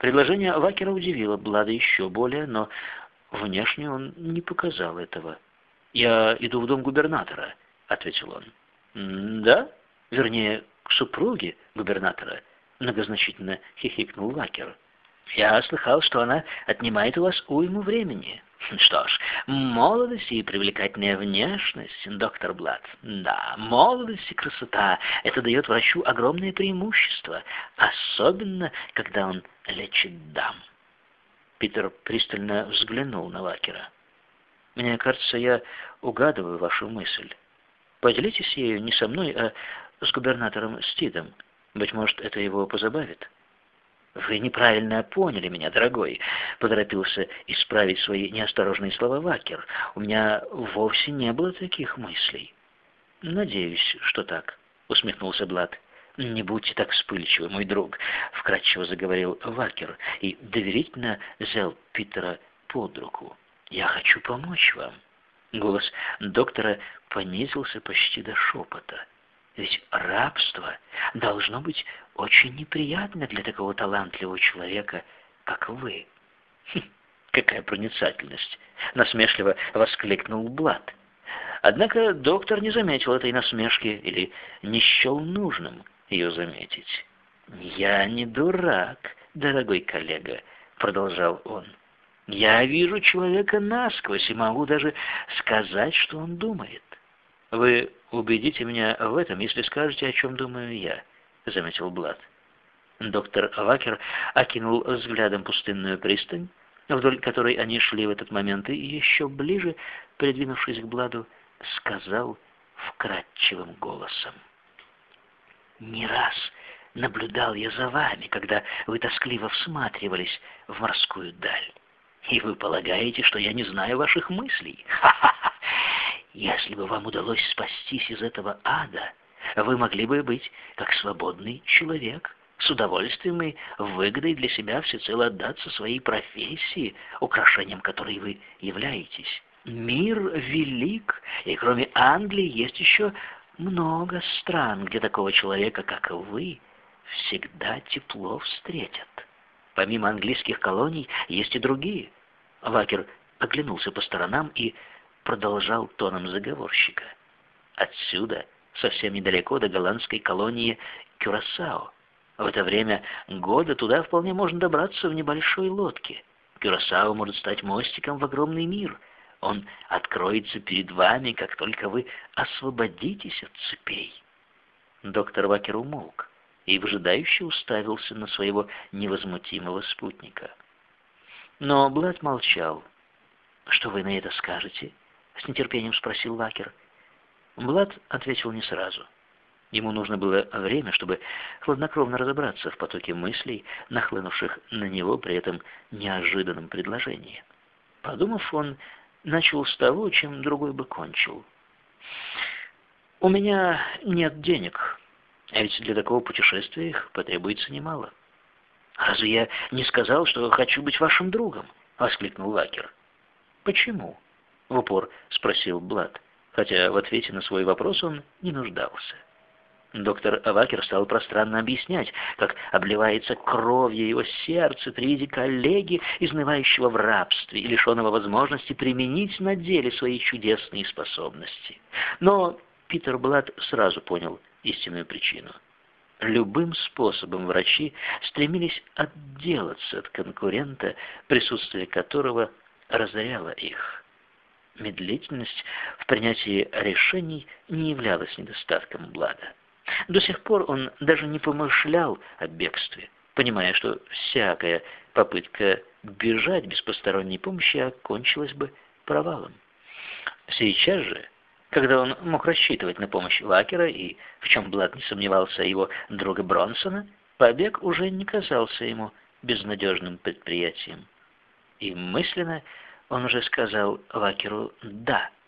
Предложение Вакера удивило Блада еще более, но внешне он не показал этого. «Я иду в дом губернатора», — ответил он. «Да? Вернее, к супруге губернатора», — многозначительно хихикнул Вакер. «Я слыхал, что она отнимает у вас уйму времени». Что ж, молодость и привлекательная внешность, доктор Блад. Да, молодость и красота – это дает врачу огромное преимущество, особенно, когда он лечит дам. Питер пристально взглянул на Лакера. «Мне кажется, я угадываю вашу мысль. Поделитесь ею не со мной, а с губернатором Стидом. Быть может, это его позабавит». «Вы неправильно поняли меня, дорогой», — поторопился исправить свои неосторожные слова Вакер. «У меня вовсе не было таких мыслей». «Надеюсь, что так», — усмехнулся Блад. «Не будьте так вспыльчивы, мой друг», — вкратчиво заговорил Вакер и доверительно взял Питера под руку. «Я хочу помочь вам». Голос доктора понизился почти до шепота. Ведь рабство должно быть очень неприятно для такого талантливого человека, как вы. Хм, какая проницательность! Насмешливо воскликнул Блад. Однако доктор не заметил этой насмешки или не счел нужным ее заметить. «Я не дурак, дорогой коллега», — продолжал он. «Я вижу человека насквозь и могу даже сказать, что он думает. Вы убедите меня в этом, если скажете, о чем думаю я, заметил Блад. Доктор Вакер окинул взглядом пустынную пристань, вдоль которой они шли в этот момент, и еще ближе, придвинувшись к Бладу, сказал вкрадчивым голосом. «Не раз наблюдал я за вами, когда вы тоскливо всматривались в морскую даль. И вы полагаете, что я не знаю ваших мыслей? Ха-ха-ха! Если бы вам удалось спастись из этого ада, вы могли бы быть как свободный человек, с удовольствием и выгодой для себя всецело отдаться своей профессии, украшением которой вы являетесь. Мир велик, и кроме Англии есть еще много стран, где такого человека, как вы, всегда тепло встретят. Помимо английских колоний есть и другие. Вакер оглянулся по сторонам и продолжал тоном заговорщика. Отсюда, совсем недалеко до голландской колонии Кюрасао. В это время года туда вполне можно добраться в небольшой лодке. Кюрасао может стать мостиком в огромный мир. Он откроется перед вами, как только вы освободитесь от цепей. Доктор Вакер умолк и выжидающе уставился на своего невозмутимого спутника. Но Блад молчал. «Что вы на это скажете?» — с нетерпением спросил Вакер. Блад ответил не сразу. Ему нужно было время, чтобы хладнокровно разобраться в потоке мыслей, нахлынувших на него при этом неожиданном предложении. Подумав, он начал с того, чем другой бы кончил. «У меня нет денег, а ведь для такого путешествия их потребуется немало». «Разве я не сказал, что хочу быть вашим другом?» — воскликнул Вакер. «Почему?» В упор спросил Блад, хотя в ответе на свой вопрос он не нуждался. Доктор Авакер стал пространно объяснять, как обливается кровью его сердце при виде коллеги, изнывающего в рабстве и лишенного возможности применить на деле свои чудесные способности. Но Питер Блад сразу понял истинную причину. Любым способом врачи стремились отделаться от конкурента, присутствие которого разоряло их. Медлительность в принятии решений не являлась недостатком Блада. До сих пор он даже не помышлял о бегстве, понимая, что всякая попытка бежать без посторонней помощи окончилась бы провалом. Сейчас же, когда он мог рассчитывать на помощь Лакера и, в чем Блад не сомневался, его друга Бронсона, побег уже не казался ему безнадежным предприятием. И мысленно он уже сказал Вакеру «да».